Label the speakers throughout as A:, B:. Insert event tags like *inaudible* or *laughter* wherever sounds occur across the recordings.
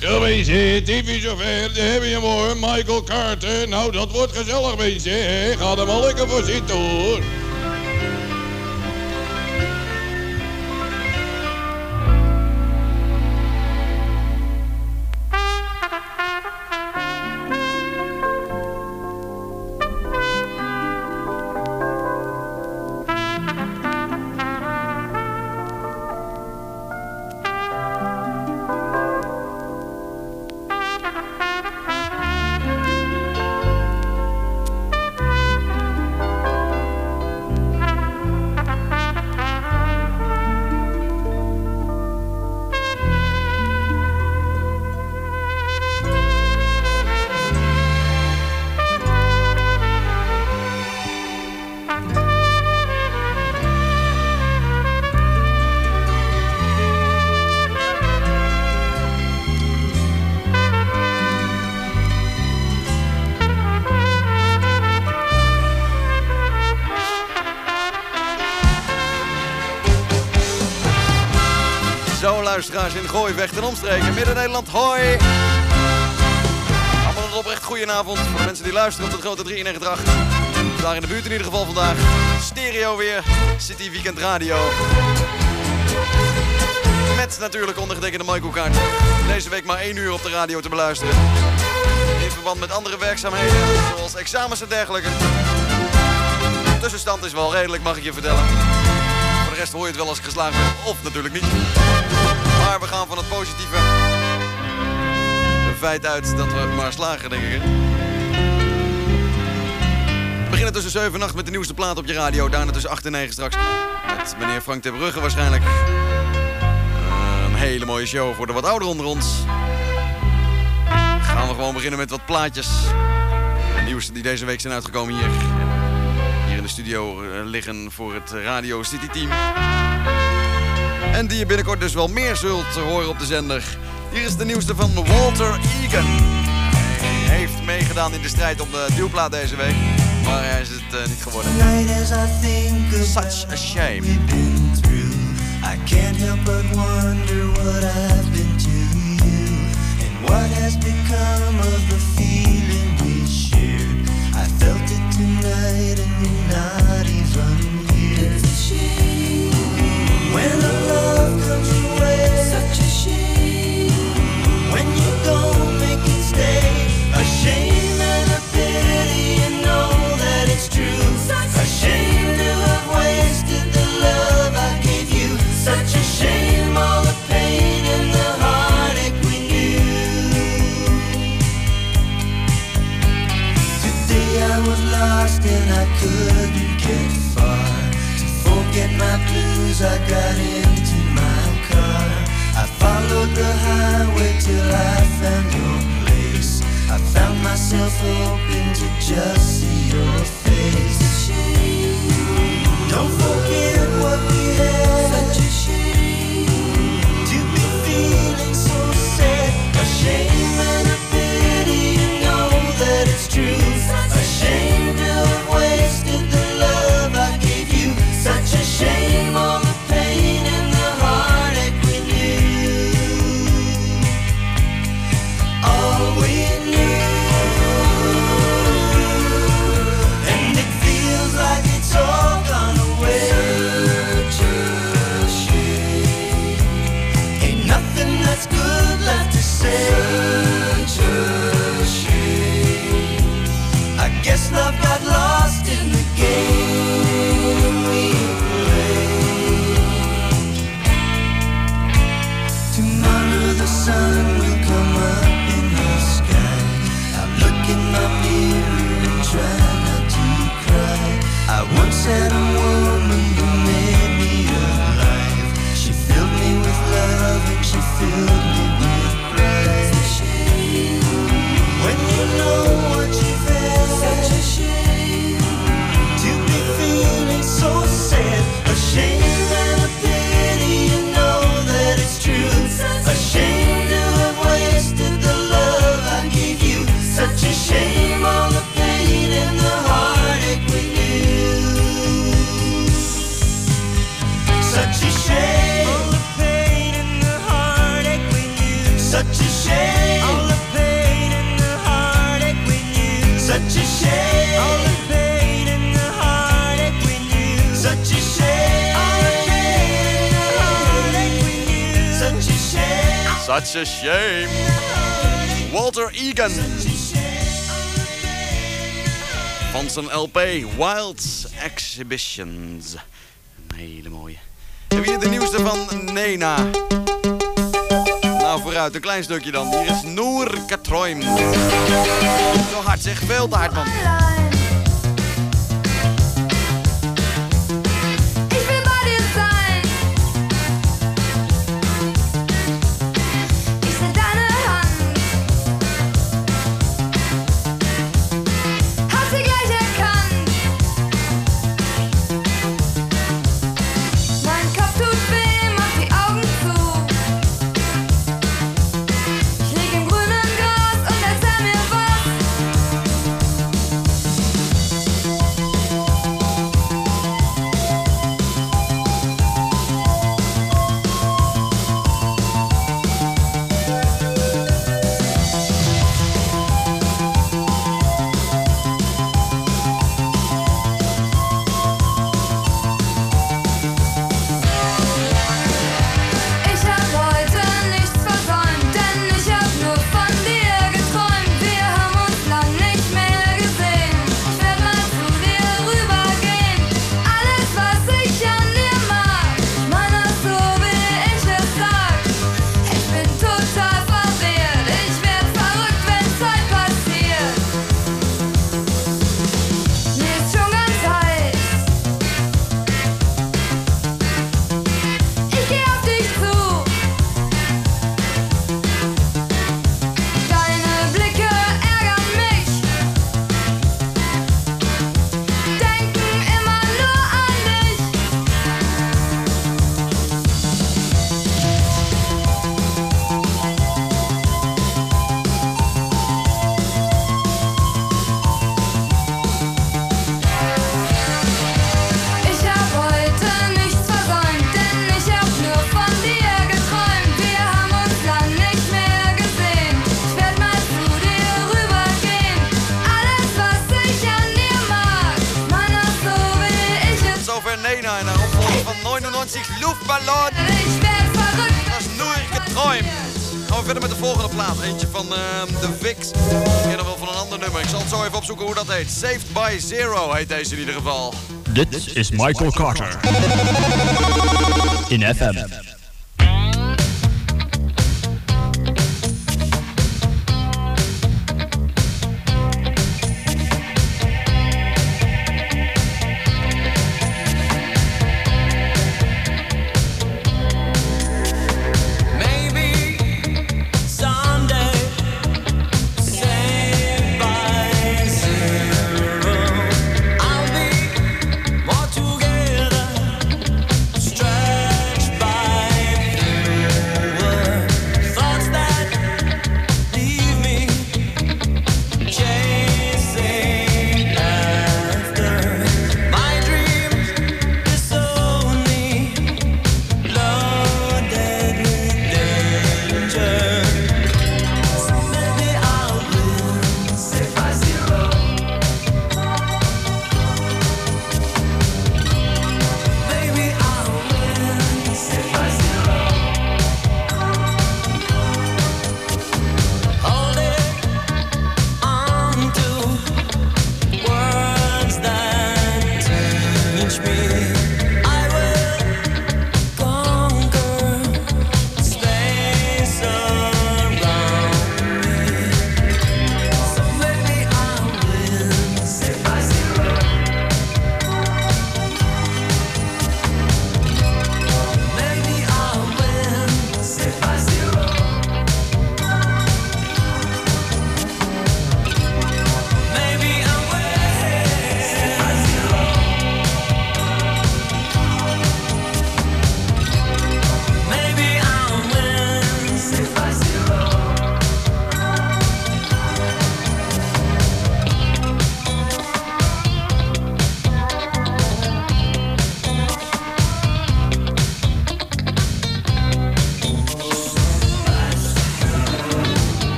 A: Ja, mensen, TV-chauffeur, daar hebben je mooi, Michael Carter. Nou, dat wordt gezellig, mensen. Ga er maar lekker voor zitten, hoor.
B: Luisteraars in Gooi, Vecht en omstreken. Midden-Nederland, hoi! Allemaal een oprecht goedenavond voor de mensen die luisteren op de grote 398. Daar in de buurt in ieder geval vandaag. Stereo weer, City Weekend Radio. Met natuurlijk ondergetekende Michael Kaart. Deze week maar één uur op de radio te beluisteren. In verband met andere werkzaamheden, zoals examens en dergelijke. De tussenstand is wel redelijk, mag ik je vertellen. Voor de rest hoor je het wel als ik geslaagd ben, of natuurlijk niet. Maar we gaan van het positieve feit uit dat we maar slagen, denk ik. We beginnen tussen 7 en 8 met de nieuwste plaat op je radio. Daarna tussen 8 en 9 straks met meneer Frank ter Brugge waarschijnlijk. Een hele mooie show voor de wat ouderen onder ons. Gaan we gewoon beginnen met wat plaatjes. De nieuwste die deze week zijn uitgekomen hier. Hier in de studio eh, liggen voor het Radio City Team. En die je binnenkort dus wel meer zult horen op de zender. Hier is de nieuwste van Walter Egan. Hij heeft meegedaan in de strijd om de duwplaat deze week. Maar hij is het eh, niet geworden. Such a shame.
C: I can't help but wonder what I've been to you, and what has become of the blues, I got into my car. I followed the highway till I found your place. I found myself open to just see a shame.
D: Walter Egan. Van zijn LP Wild Exhibitions. Een hele mooie. Heb je de nieuwste van Nena? Nou, vooruit, een klein stukje dan. Hier is Noor Katroim. Zo hard zeg, veel te hard man. We verder met de volgende plaat. Eentje van ehm, de Vix. En nog wel van een ander nummer. Ik zal het zo even opzoeken hoe dat heet. Saved by Zero heet deze in ieder geval.
E: Dit, is, Michael. Carter. In FM.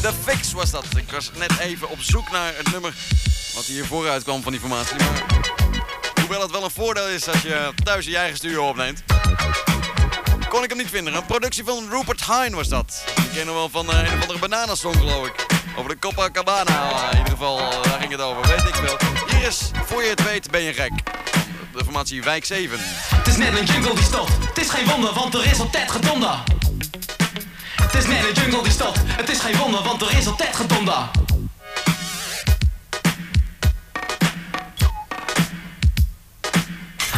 B: The Fix was dat. Ik was net even op zoek naar het nummer wat hier vooruit kwam van die formatie. Hoewel het wel een voordeel is als je thuis je eigen studio opneemt, kon ik hem niet vinden. Een productie van Rupert Hine was dat. Die kennen we wel van eh, een of andere bananensong, geloof ik. Over de Copacabana, in ieder geval, eh, daar ging het over. Weet ik veel. Hier is, voor je het weet, ben je gek. De formatie Wijk 7.
F: Het is net een jungle die stopt. Het is geen wonder, want er is altijd gedonder. Het is net een jungle die stopt. Het is geen wonder, want er is altijd gedonder.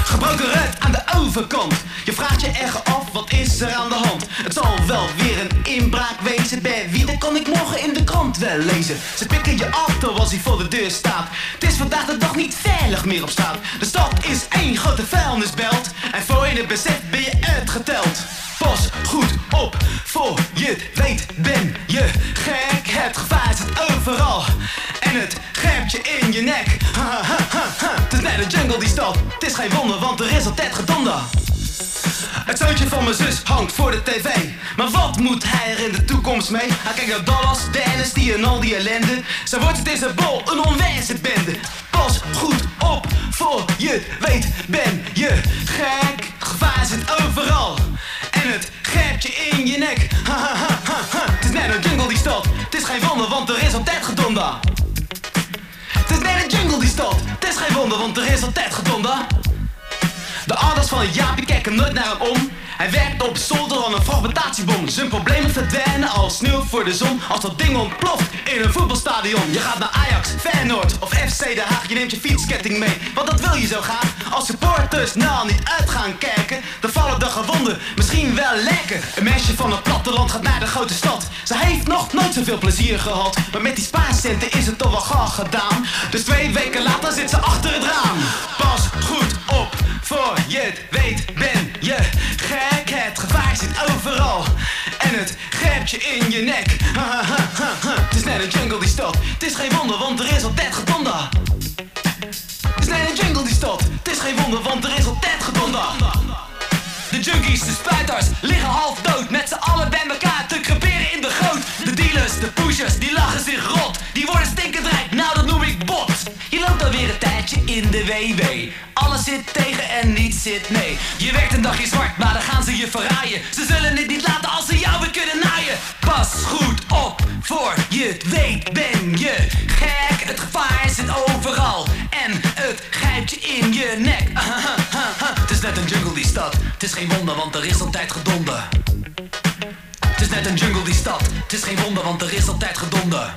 F: Gebroken ruit aan de Je vraagt je echt af, wat is er aan de hand? Het zal wel weer een inbraak wezen. Bij wie, dat kan ik morgen in de krant wel lezen. Ze pikken je af terwijl hij voor de deur staat. Het is vandaag de dag niet veilig meer op straat. De stad is één grote vuilnisbelt. En voor je het beseft ben je uitgeteld. Pas goed op, voor je weet ben je gek. Het gevaar zit overal. En het grijpt in je nek. Het is net een jungle die stad. Het is geen wonder, want er is altijd gedonder. Het zoontje van mijn zus hangt voor de tv. Maar wat moet hij er in de toekomst mee? Hij kijkt naar Dallas, Dennis, die en al die ellende. Zo wordt het in zijn bol een onwijze bende. Pas goed op, voor je weet ben je gek. Gevaar zit overal. En het grijpt in je nek. Ha, ha, ha, ha. Het is net een jungle die stad. Het is geen wonder, want er is altijd gedonder. Het is net een jungle die stad. Het is geen wonder, want er is altijd gedonder. De ouders van Jaapie kijken nooit naar hem om. Hij werkt op zolder aan een fragmentatiebom. Zijn problemen verdwijnen als sneeuw voor de zon. Als dat ding ontploft in een voetbalstadion. Je gaat naar Ajax, Feyenoord of FC Den Haag. Je neemt je fietsketting mee, want dat wil je zo graag. Als supporters nou niet uit gaan kijken, dan vallen de gewonden misschien wel lekker. Een meisje van het platteland gaat naar de grote stad. Ze heeft nog nooit zoveel plezier gehad. Maar met die spaarcenten is het toch wel gauw gedaan. Dus twee weken later zit ze achter het raam. Pas goed voor je het weet ben je gek. Het gevaar zit overal. En het grijpt je in je nek. Het is net een jungle die stad. Het is geen wonder, want er is altijd gedonder. Het is net een jungle die stad. Het is geen wonder, want er is altijd gedonder. De junkies, de spuiters, liggen half dood. Met z'n allen bij elkaar te creperen in de goot. De dealers, de pushers, die lachen zich rot. Die worden stinkend rijk, tijdje in de WW. Alles zit tegen en niets zit mee. Je werkt een dagje zwart, maar dan gaan ze je verraaien. Ze zullen het niet laten als ze jou weer kunnen naaien. Pas goed op, voor je weet ben je gek. Het gevaar zit overal en het grijpt je in je nek. *laughs* Het is net een jungle die stad. Het is geen wonder, want er is altijd gedonder. Het is net een jungle die stad. Het is geen wonder, want er is altijd gedonder.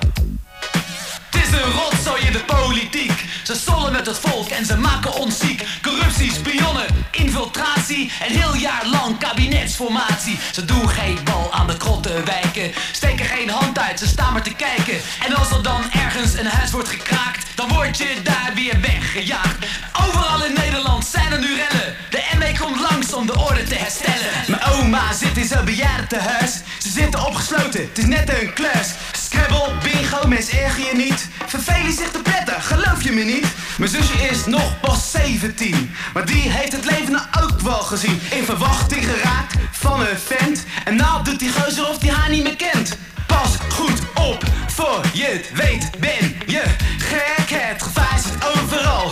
F: Een rotzooi in de politiek. Ze sollen met het volk en ze maken ons ziek. Corruptie, spionnen, infiltratie en heel jaar lang kabinetsformatie. Ze doen geen bal aan de krotten wijken. Steken geen hand uit, ze staan maar te kijken. En als er dan ergens een huis wordt gekraakt, dan word je daar weer weggejaagd. Overal in Nederland zijn er nu rellen. De ME komt langs om de orde te herstellen. Mijn oma zit in zo'n bejaardentehuis. Ze zitten opgesloten, het is net een klus. Scrabble, bingo, mens erger je niet. Vervelen zich te prettig, geloof je me niet? Mijn zusje is nog pas 17. Maar die heeft het leven nou ook wel gezien. In verwachting geraakt van een vent. En nou doet die gozer of die haar niet meer kent. Pas goed op, voor je weet ben je gek. Het gevaar zit overal.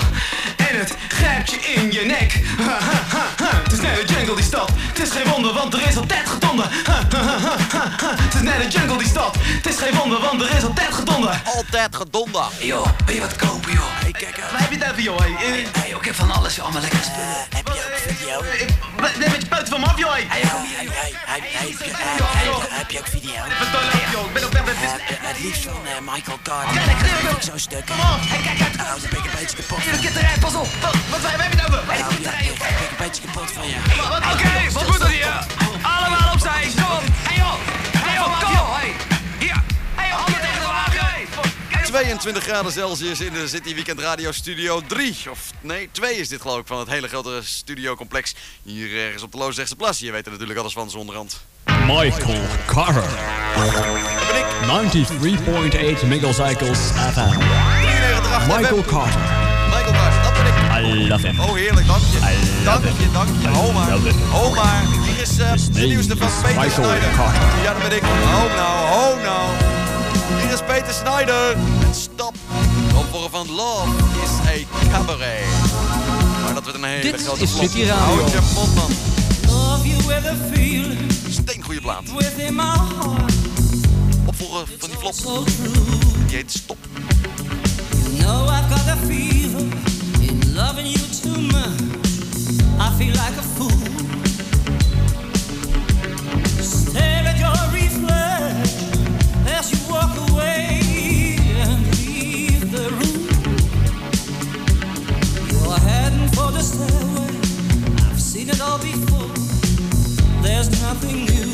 F: En het grijpt in je nek. Ha, ha, ha, ha. Het is net een jungle die stad. Het is geen wonder, want er is altijd gedonder. *laughs* Ha. Het is net een jungle die stad. Het is geen wonder, want er is altijd gedonder.
B: Altijd gedonder.
F: Hey, joh, wil je wat kopen joh? Hey, kijk uit. Waar heb je het over joh? Hey, eh, hey, joh, ik heb van alles joh, allemaal lekker spullen.
G: Heb je ook video?
F: Eh, ik- Neem met je poten van me af joh. Hey,
G: Hey, hey, hey, hey, hey, hey, hey, hey, Heb je ook video?
F: Wat doe je joh? Ik ben op weg met
G: Eh, Het liefst van eh, Michael Carter.
F: Kijk, kijk, kijk,
G: Zo'n stuk.
F: Kom op, hey, kijk uit.
G: Nou, dan ben ik een beetje kapot.
F: Hier, een kitterij, pas op. Wat, wat, waar heb je het over? Waar heb
G: Nou,
F: het
G: ik ben een beetje kapot van je.
F: Oké, wat moet er hier? Allemaal opzij, op. Hey joh, hey joh, kom op. Hey, hier. Hey joh, handen tegen de wagen. Hey.
B: 22 graden Celsius in de City Weekend Radio Studio 3. Of nee, 2 is dit geloof ik van het hele grote studiocomplex. Hier ergens op de Loosdrechtse Plas. Je weet er natuurlijk alles van zonderhand.
H: Michael Carter.
B: Dat ben ik.
H: 93.8 Megacycles FM.
B: 93
H: Michael. Carter.
B: Michael Carter, dat ben ik.
H: I
I: love him.
B: Oh, heerlijk, dank je. Dank je, dank je. Maar. Ho maar. Hier is eh, de nieuwste van Peter
I: Michael
B: Snyder.
I: Carter.
B: Ja, dat ben ik. Ho nou, ho nou. Hier is Peter Snyder. En stop. De opvolger van Love is a cabaret. Maar dat wordt een hele
H: Dit
B: grote
H: is
B: flop.
H: City Radio.
B: Houd je mond, man.
E: Love you ever feel
B: Steengoede plaat. Opvolger van die flop.
E: so true.
B: Die heet Stop.
E: You know I've got a fever in loving you too much. I feel like a fool. I've seen it all before. There's nothing new.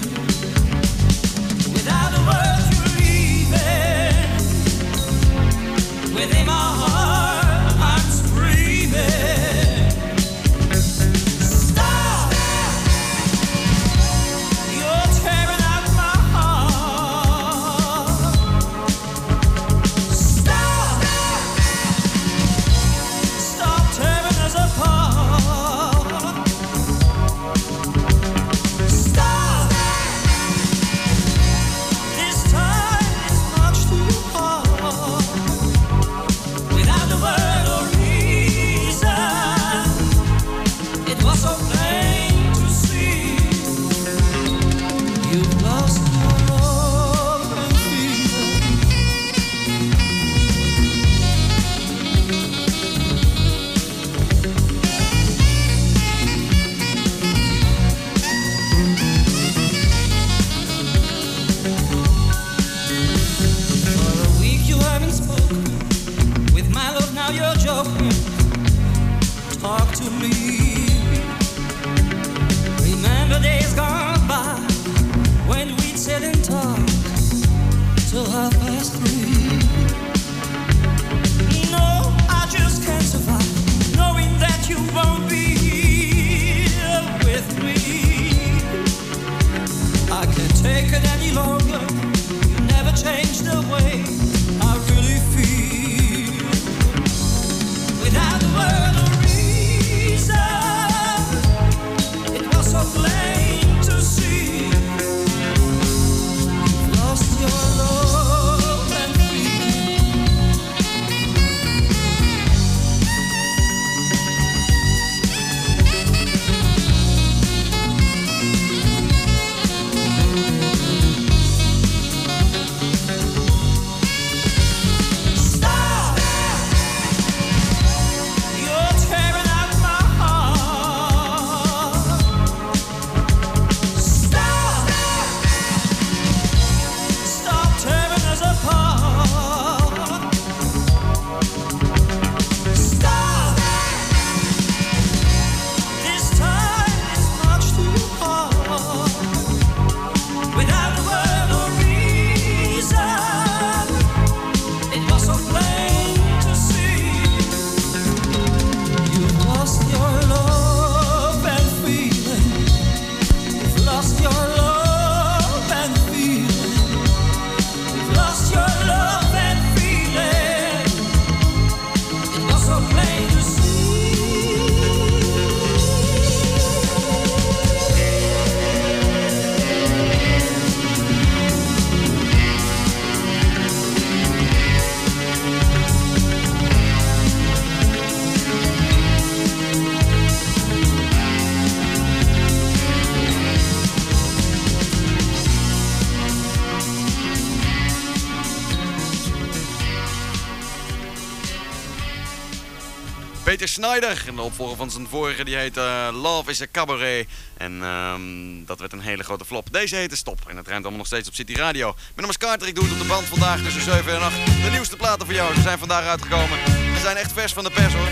B: Snyder. En de opvolger van zijn vorige, die heet eh, Love is a Cabaret. En ehm, dat werd een hele grote flop. Deze heette Stop. En het ruimt allemaal nog steeds op City Radio. Mijn naam is Carter, ik doe het op de band vandaag tussen 7 en 8. De nieuwste platen voor jou, ze zijn vandaag uitgekomen. Ze zijn echt vers van de pers hoor.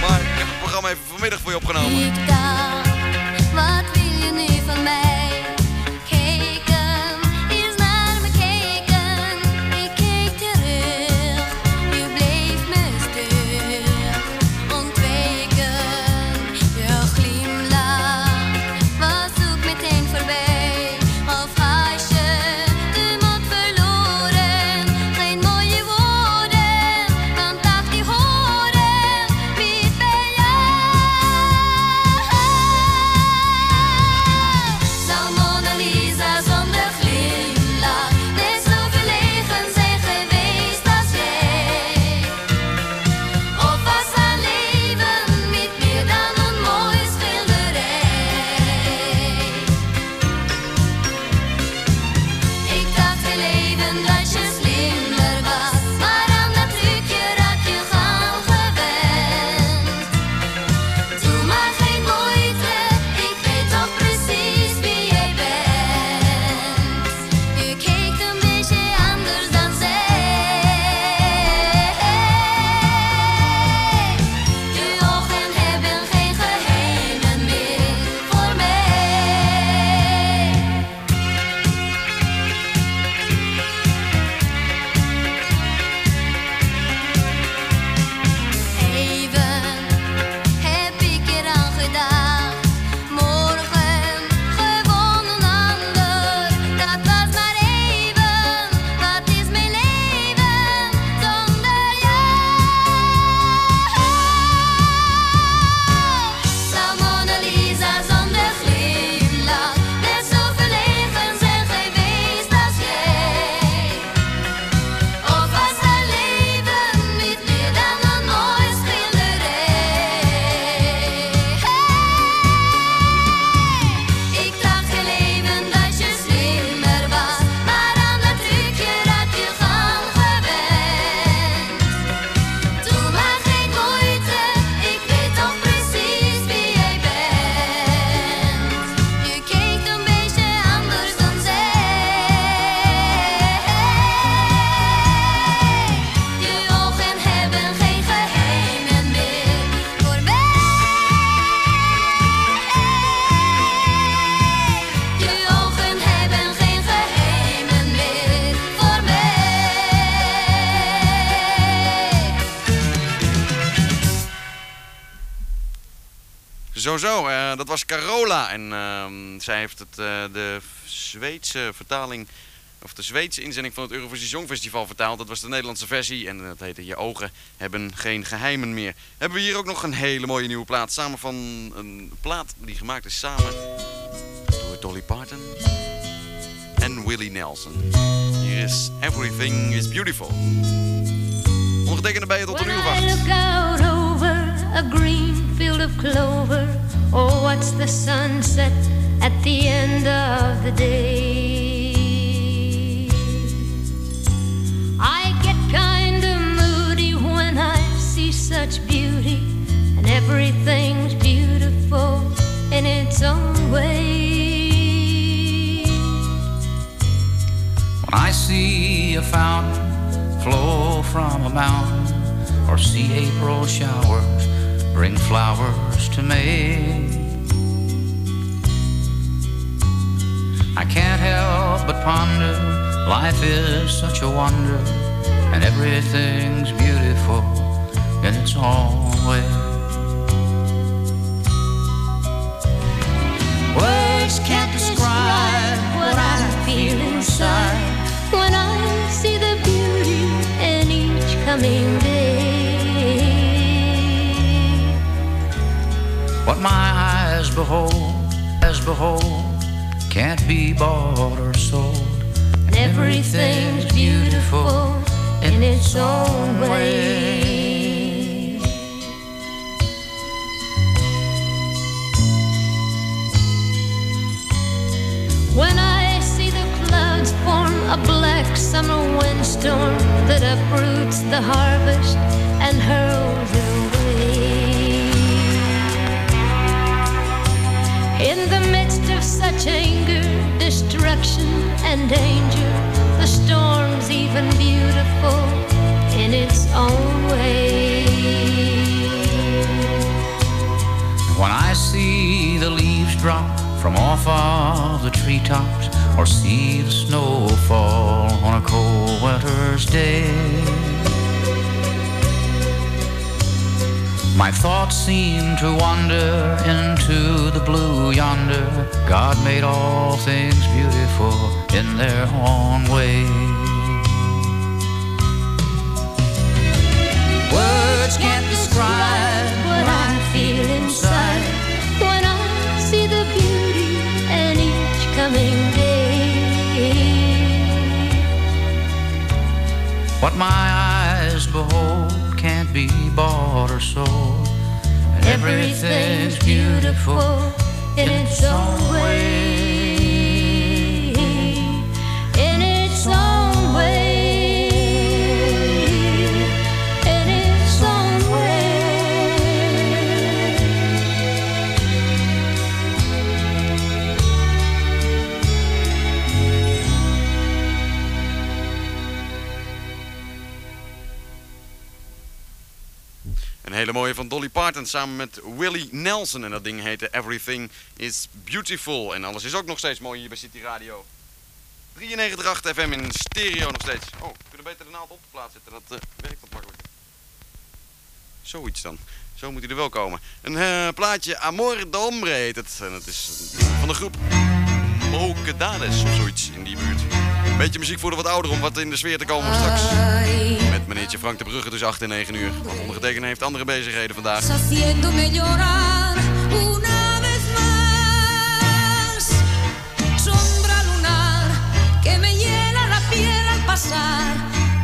B: Maar ik heb het programma even vanmiddag voor je opgenomen. Dat was Carola. En ehm, zij heeft het, eh, de Zweedse vertaling, of de Zweedse inzending van het Eurovisie Songfestival vertaald. Dat was de Nederlandse versie en dat heette Je ogen hebben geen geheimen meer. Hebben we hier ook nog een hele mooie nieuwe plaat. Samen van een plaat die gemaakt is samen door Dolly Parton en Willie Nelson. Hier is Everything is Beautiful. Ondertekende bij je tot een uur wacht.
J: a green field of clover, Oh, or watch the sunset at the end of the day, I get kind of moody when I see such beauty, and everything's beautiful in its own way.
K: When I see a fountain flow from a mountain, or see April showers bring flowers to May, I can't help but ponder. Life is such a wonder, and everything's beautiful in its own way. What my eyes behold, as behold, can't be bought or sold.
J: And everything's beautiful in its own way. When I see the clouds form a black summer windstorm that uproots the harvest and hurls it away. In the midst of such anger, destruction, and danger, the storm's even beautiful in its own way.
K: When I see the leaves drop from off of the treetops, or see the snow fall on a cold winter's day, my thoughts seem to wander into the blue yonder. God made all things beautiful in their own way. Words can't describe
J: what I feel inside when I see the beauty in each coming day.
K: What my eyes behold be bought or sold. And everything's beautiful
J: in its own way.
B: Hele mooie van Dolly Parton samen met Willie Nelson. En dat ding heette Everything is Beautiful. En alles is ook nog steeds mooi hier bij City Radio. 93.8 FM in stereo nog steeds. Oh, we kunnen beter de naald op de plaats zetten. Dat eh, werkt wat makkelijker. Zoiets dan. Zo moet hij er wel komen. Een eh, plaatje Amor de Hombre heet het. En het is van de groep Mokedades of zoiets in die buurt. Beetje muziek voor de wat ouder om wat in de sfeer te komen straks. Met meneertje Frank de Brugge tussen 8 en 9 uur. Want ondergetekende heeft andere bezigheden vandaag.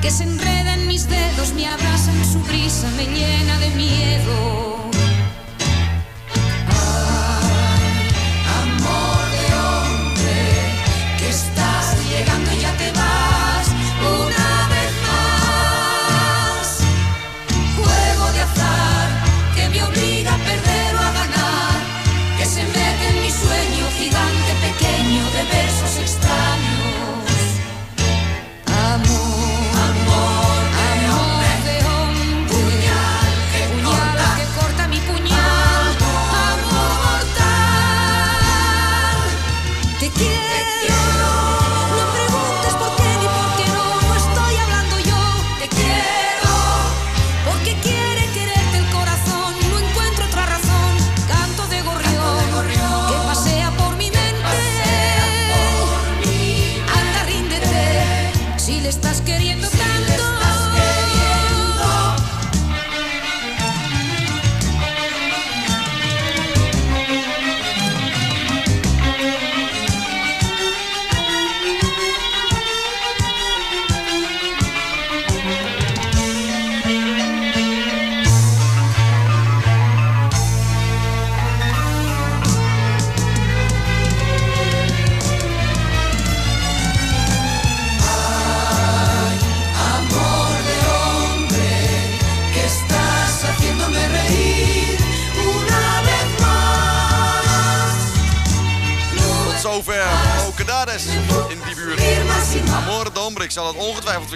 D: que se enreda en mis dedos, me abraza en su brisa, me llena de miedo.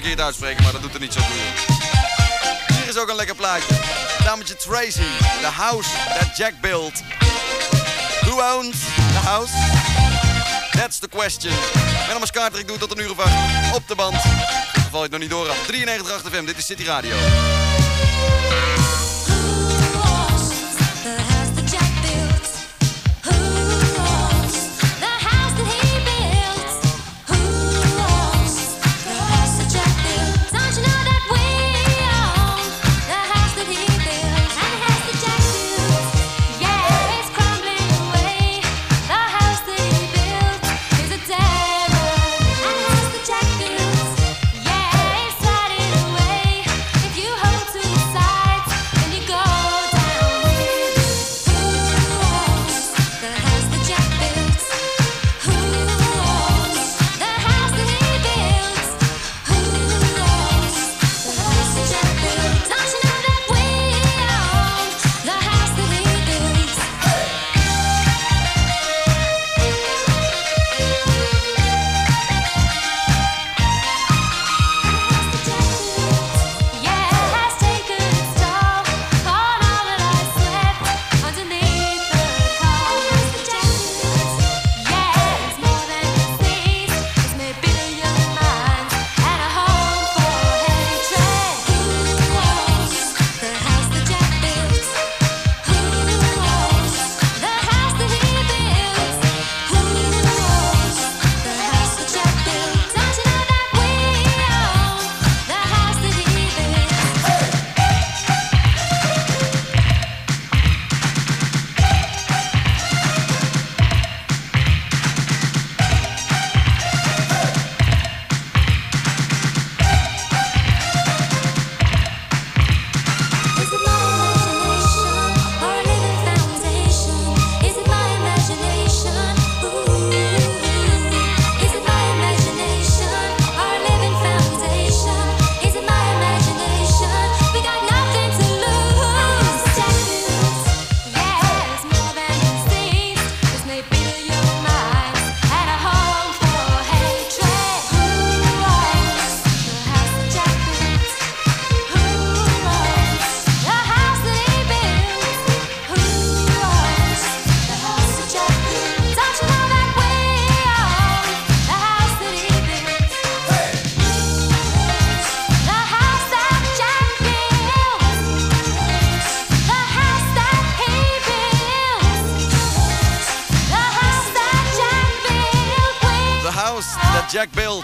J: Verkeerd uitspreken, maar dat doet er niet zo toe. Hier is ook een lekker plaatje. Dametje Tracy, The House That Jack Built. Who owns the house? That's the question. En dan Carter, ik doe tot een uur of acht op de band. Val je het nog niet door af. 93 FM, dit is City Radio.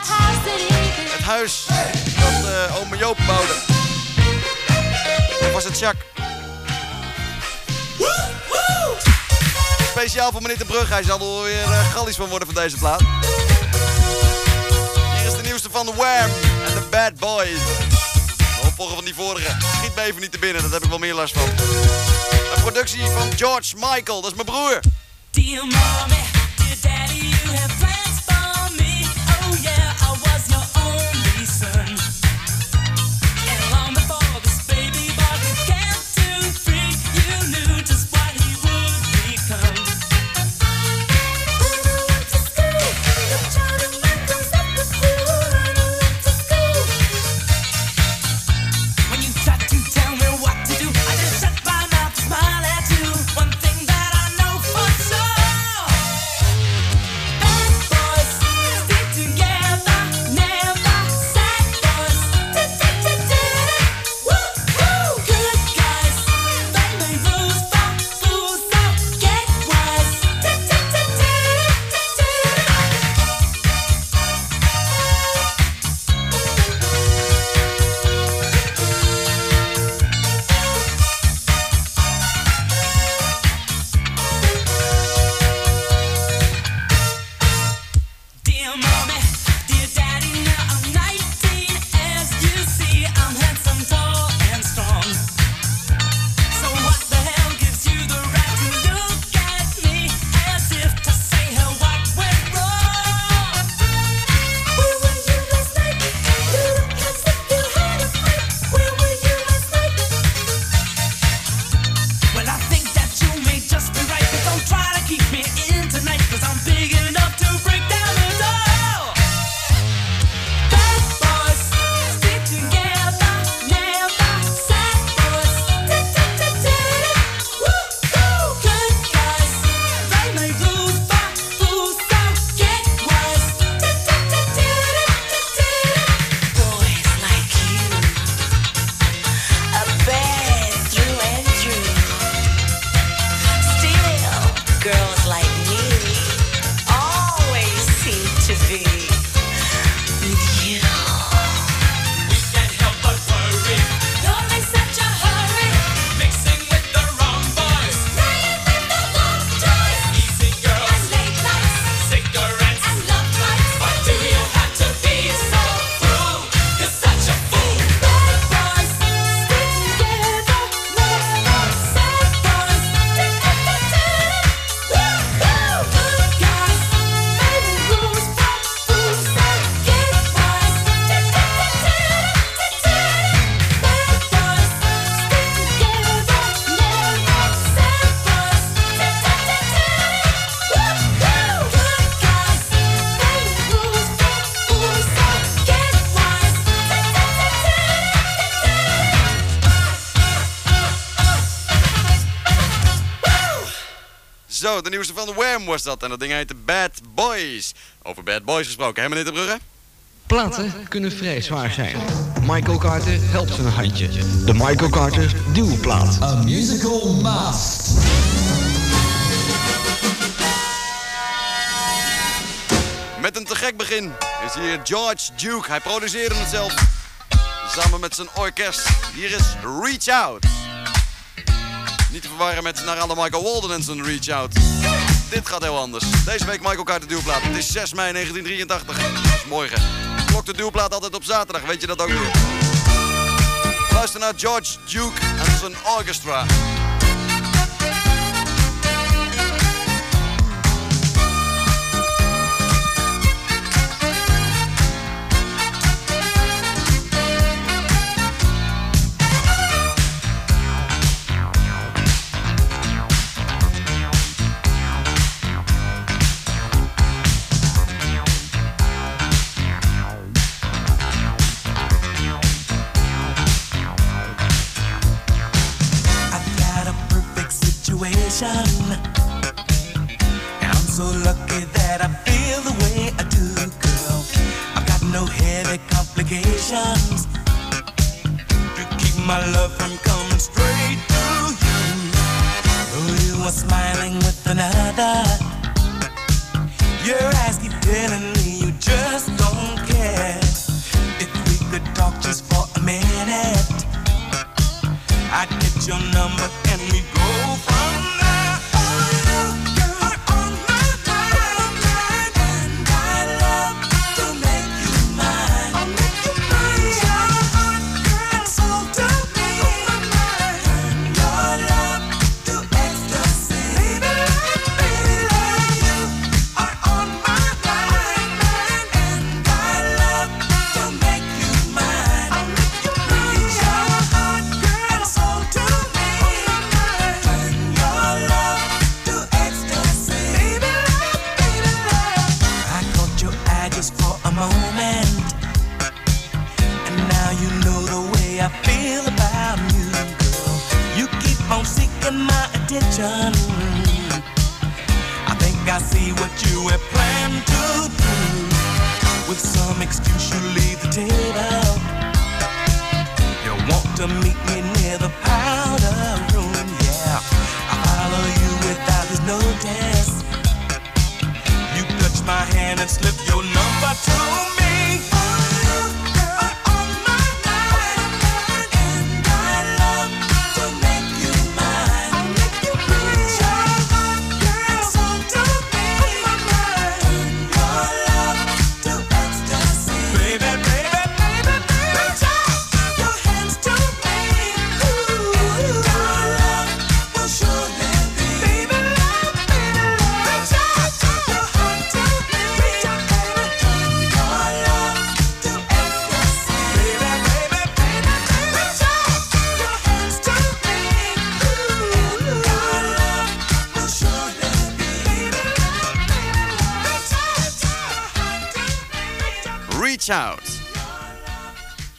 J: Het huis dat eh ome Joop bouwde. Of was het Jack? Speciaal voor meneer de Brug. Hij zal er weer uh, van worden van deze plaat. Hier is de nieuwste van The Wham en The Bad Boys. De opvolger van die vorige. Schiet me even niet te binnen, dat heb ik wel meer last van. Een productie van George Michael, dat is mijn broer.
E: Dear the
J: moment.
B: Zo, de nieuwste van de Wham was dat. En dat ding heette Bad Boys. Over Bad Boys gesproken, hè meneer de Brugge?
H: Platen kunnen vrij zwaar zijn. Michael Carter helpt een handje. De Michael Carter duwplaat. A musical must.
B: Met een te gek begin is hier George Duke. Hij produceerde het zelf. Samen met zijn orkest. Hier is Reach Out. Niet te verwarren met naar alle Michael Walden en zijn Reach Out. Dit gaat heel anders. Deze week Michael Carter duwplaat. Het is 6 mei 1983. Dat is morgen. Klokt de duwplaat altijd op zaterdag. Weet je dat ook weer? Luister naar George Duke en zijn orchestra.
C: And I'm so lucky that I feel the way I do, girl. I've got no heavy complications to keep my love from coming straight to you. Oh, you are smiling with another. Your eyes keep telling me you just don't care. If we could talk just for a minute. I'd get your number and we go from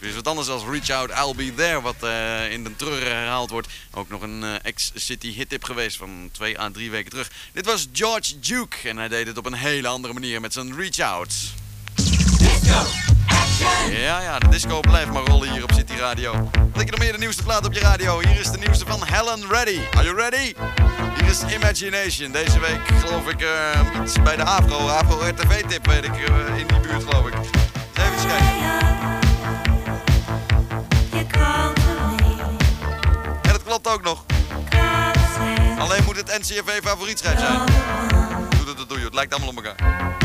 B: Is wat anders dan Reach Out, I'll Be There, wat eh, in de treuren herhaald wordt. Ook nog een eh, ex-City hit-tip geweest van twee à drie weken terug. Dit was George Duke en hij deed het op een hele andere manier met zijn Reach Out.
J: Disco, action.
B: Ja, ja, de disco blijft maar rollen hier op City Radio. Denk je nog meer de nieuwste plaat op je radio? Hier is de nieuwste van Helen Reddy. Are you ready? Hier is Imagination. Deze week geloof ik eh, bij de AVRO. AVRO RTV-tip weet ik in die buurt geloof ik. Even kijken. En dat klopt ook nog. Alleen moet het NCFV favorietschijf zijn. Doe dat doe je. Het lijkt allemaal op elkaar.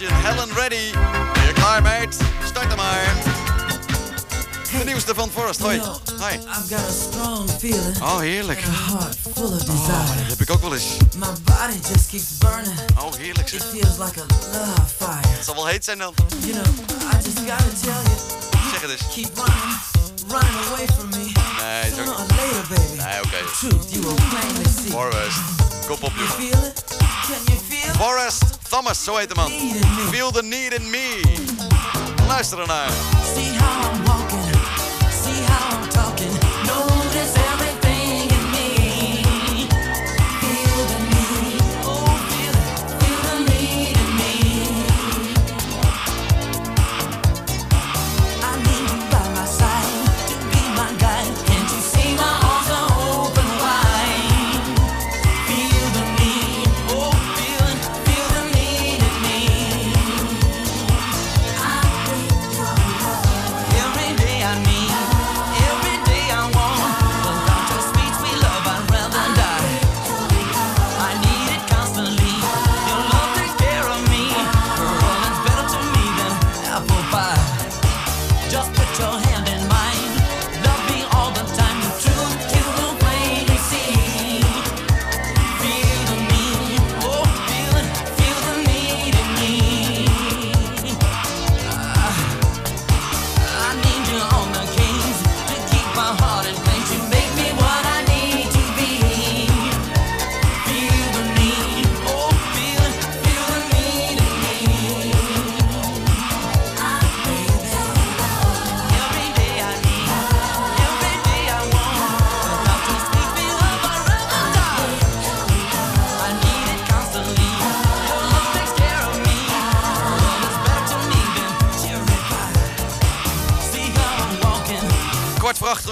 C: Imagination,
B: Helen Ready. Ben je klaar, meid? Start hem maar. De nieuwste van Forrest, hoi. Hoi.
E: I've got a strong feeling.
B: Oh, heerlijk.
E: A heart full of
B: Oh,
E: desire.
B: dat heb ik ook wel eens.
E: My body just keeps burning.
B: Oh, heerlijk
E: It
B: zeg.
E: feels like a love fire.
B: Het zal wel heet zijn dan.
E: You know, I just gotta tell you,
B: Zeg het eens.
E: keep running, running away from me.
B: Nee, is
E: Sooner or later, baby.
B: Nee, oké.
E: Truth you will plainly see.
B: Forrest. Kop op,
E: You
B: jongen.
E: feel it? Can you feel
B: Forrest Thomas, zo heet de man. Feel the need in me. Luister ernaar.
E: See how I'm walking,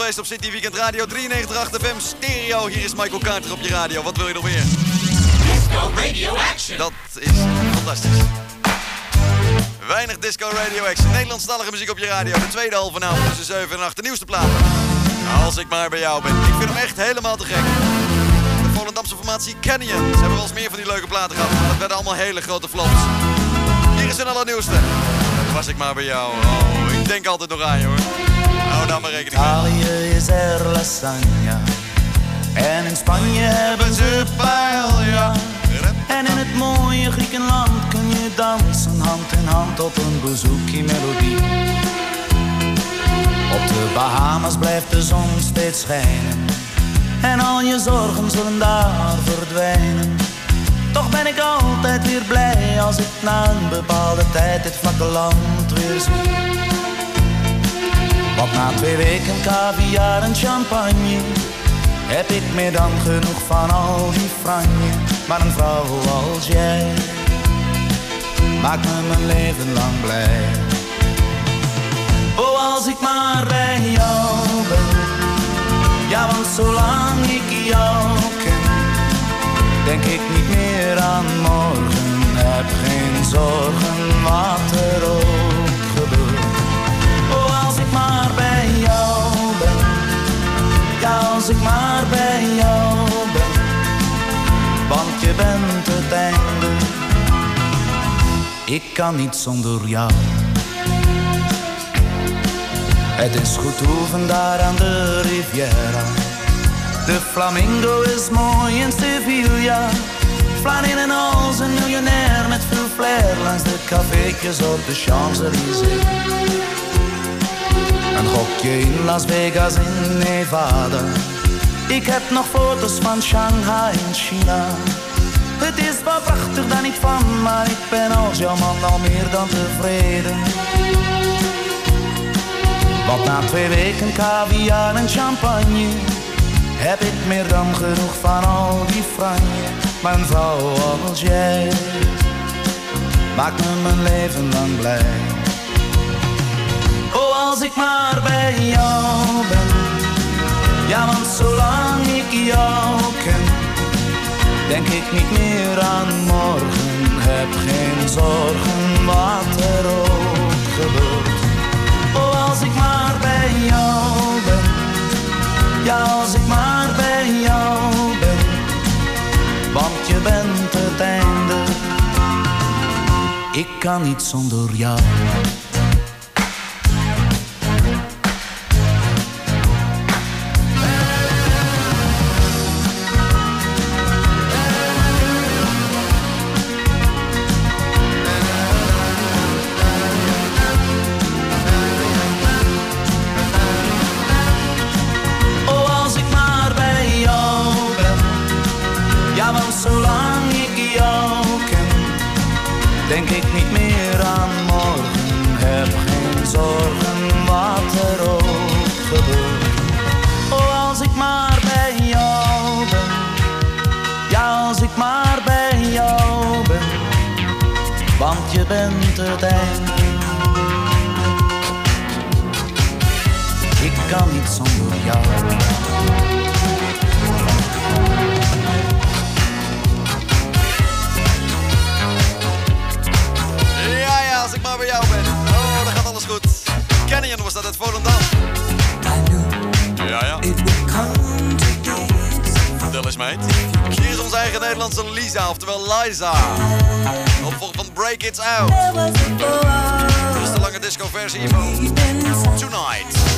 B: geweest op City Weekend Radio 93 FM Stereo. Hier is Michael Carter op je radio. Wat wil je nog meer?
L: Disco Radio Action.
B: Dat is fantastisch. Weinig disco radio action. Nederlandstalige muziek op je radio. De tweede halve vanavond tussen 7 en 8. De nieuwste plaat. Als ik maar bij jou ben. Ik vind hem echt helemaal te gek. De Volendamse formatie Canyon. Ze hebben wel eens meer van die leuke platen gehad. Maar dat werden allemaal hele grote flops. Hier is hun allernieuwste. Was ik maar bij jou. Oh, ik denk altijd nog aan je hoor. Hou mee.
M: Italië is er lasagna. En in Spanje hebben ze paella. En in het mooie Griekenland kun je dansen hand in hand op een bouzouki melodie. Op de Bahamas blijft de zon steeds schijnen. En al je zorgen zullen daar verdwijnen. Toch ben ik altijd weer blij als ik na een bepaalde tijd dit vlakke land weer zie. Want na twee weken caviar en champagne heb ik meer dan genoeg van al die franje. Maar een vrouw als jij maakt me mijn leven lang blij. Oh, als ik maar bij jou ben, ja, want zolang ik jou ken, denk ik niet meer aan morgen. Heb geen zorgen wat er ook maar bij jou ben. Ja, als ik maar bij jou ben. Want je bent het einde. Ik kan niet zonder jou. Het is goed oefen daar aan de Riviera. De flamingo is mooi in Sevilla. En als een miljonair met veel flair langs de cafeetjes op de Champs-Élysées. Een gokje in Las Vegas in Nevada. Ik heb nog foto's van Shanghai in China. Het is wel prachtig, daar niet van, maar ik ben als jouw man al meer dan tevreden. Want na twee weken caviar en champagne heb ik meer dan genoeg van al die franje. Een vrouw als jij maakt me mijn leven lang blij. Als ik maar bij jou ben. Ja, want zolang ik jou ken, denk ik niet meer aan morgen. Heb geen zorgen wat er ook gebeurt. Oh, als ik maar bij jou ben. Ja, als ik maar bij jou ben. Want je bent het einde. Ik kan niet zonder jou.
B: Hier is onze eigen Nederlandse Lisa, oftewel Liza. Opvolger van Break It Out. Dit is de lange disco-versie van Tonight.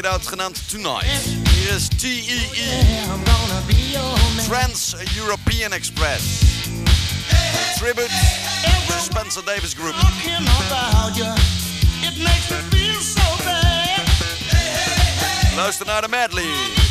N: It
E: Out, genaamd Tonight. Hier is TEE. Trans-European Express. Tribute to Spencer Davis Group. Luister naar de medley.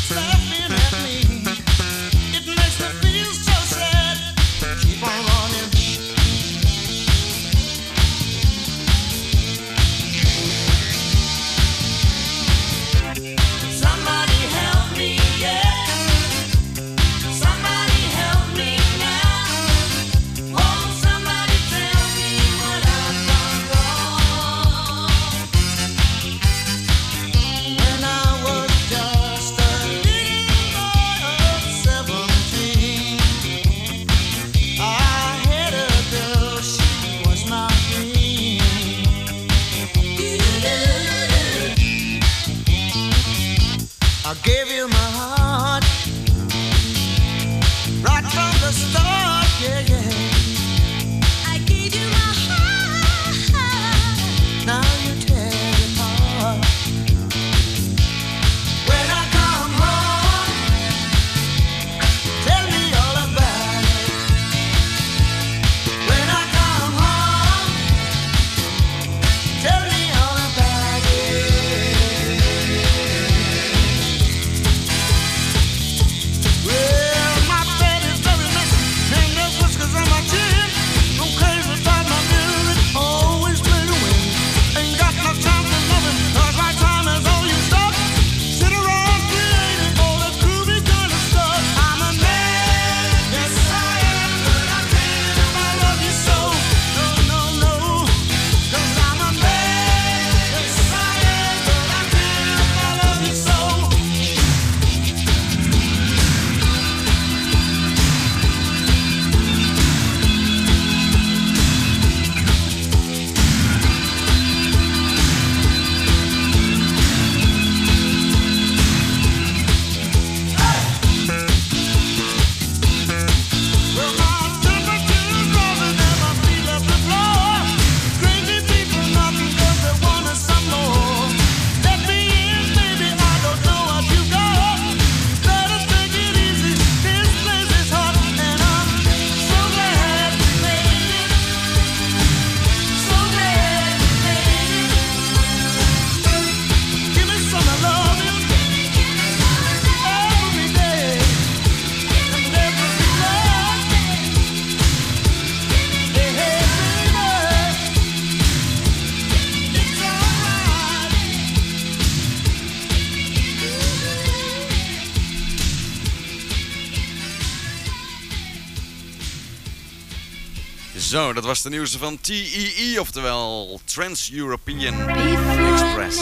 E: Zo, dat was de nieuwste van TEE, oftewel Trans-European Express.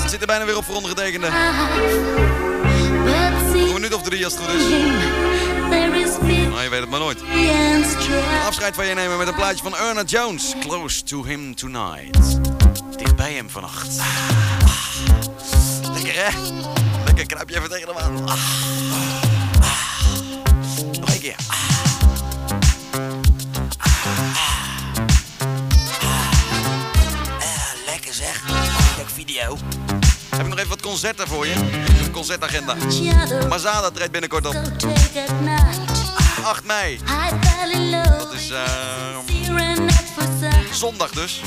E: Het zit er bijna weer op voor ondergetekende. Een minuut of drie als het goed is. Maar je weet het maar nooit. Afscheid van je nemen met een plaatje van Erna Jones. Close to him tonight. Dicht bij hem vannacht. Lekker hè? Lekker kruip even tegen hem aan. Ah. Ah. Nog één keer. Heb ik nog even wat concerten voor je? Een concertagenda. Mazada treedt binnenkort op.
J: Take at night.
E: 8 mei.
J: I fell in love
E: Dat is eh,
J: sight.
E: zondag dus.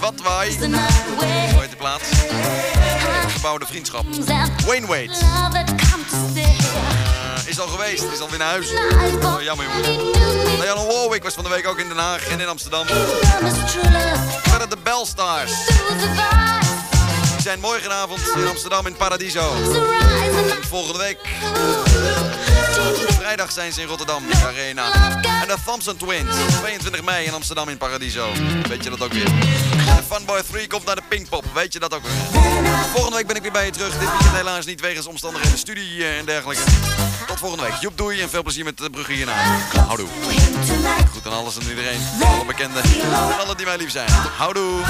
E: Wat
J: away.
E: Hoe heet de plaats? Gebouwde vriendschap. Wayne Wade. Is al geweest, is alweer naar huis. Oh, jammer jongen. Diana Warwick was van de week ook in Den Haag en in Amsterdam. Verder de
J: vibes.
E: Die zijn morgenavond in Amsterdam in Paradiso.
J: And
E: Volgende week. Vrijdag zijn ze in Rotterdam in de Arena. En de Thompson Twins. 22 mei in Amsterdam in Paradiso. Weet je dat ook weer? En de Funboy 3 komt naar de Pinkpop. Weet je dat ook weer? Volgende week ben ik weer bij je terug. Dit weekend helaas niet wegens omstandigheden, studie eh, en dergelijke. Tot volgende week. Joep, doei en veel plezier met de brugge hierna. Houdoe. Goed aan alles en iedereen. Alle bekenden. En alle die mij lief zijn. Houdoe.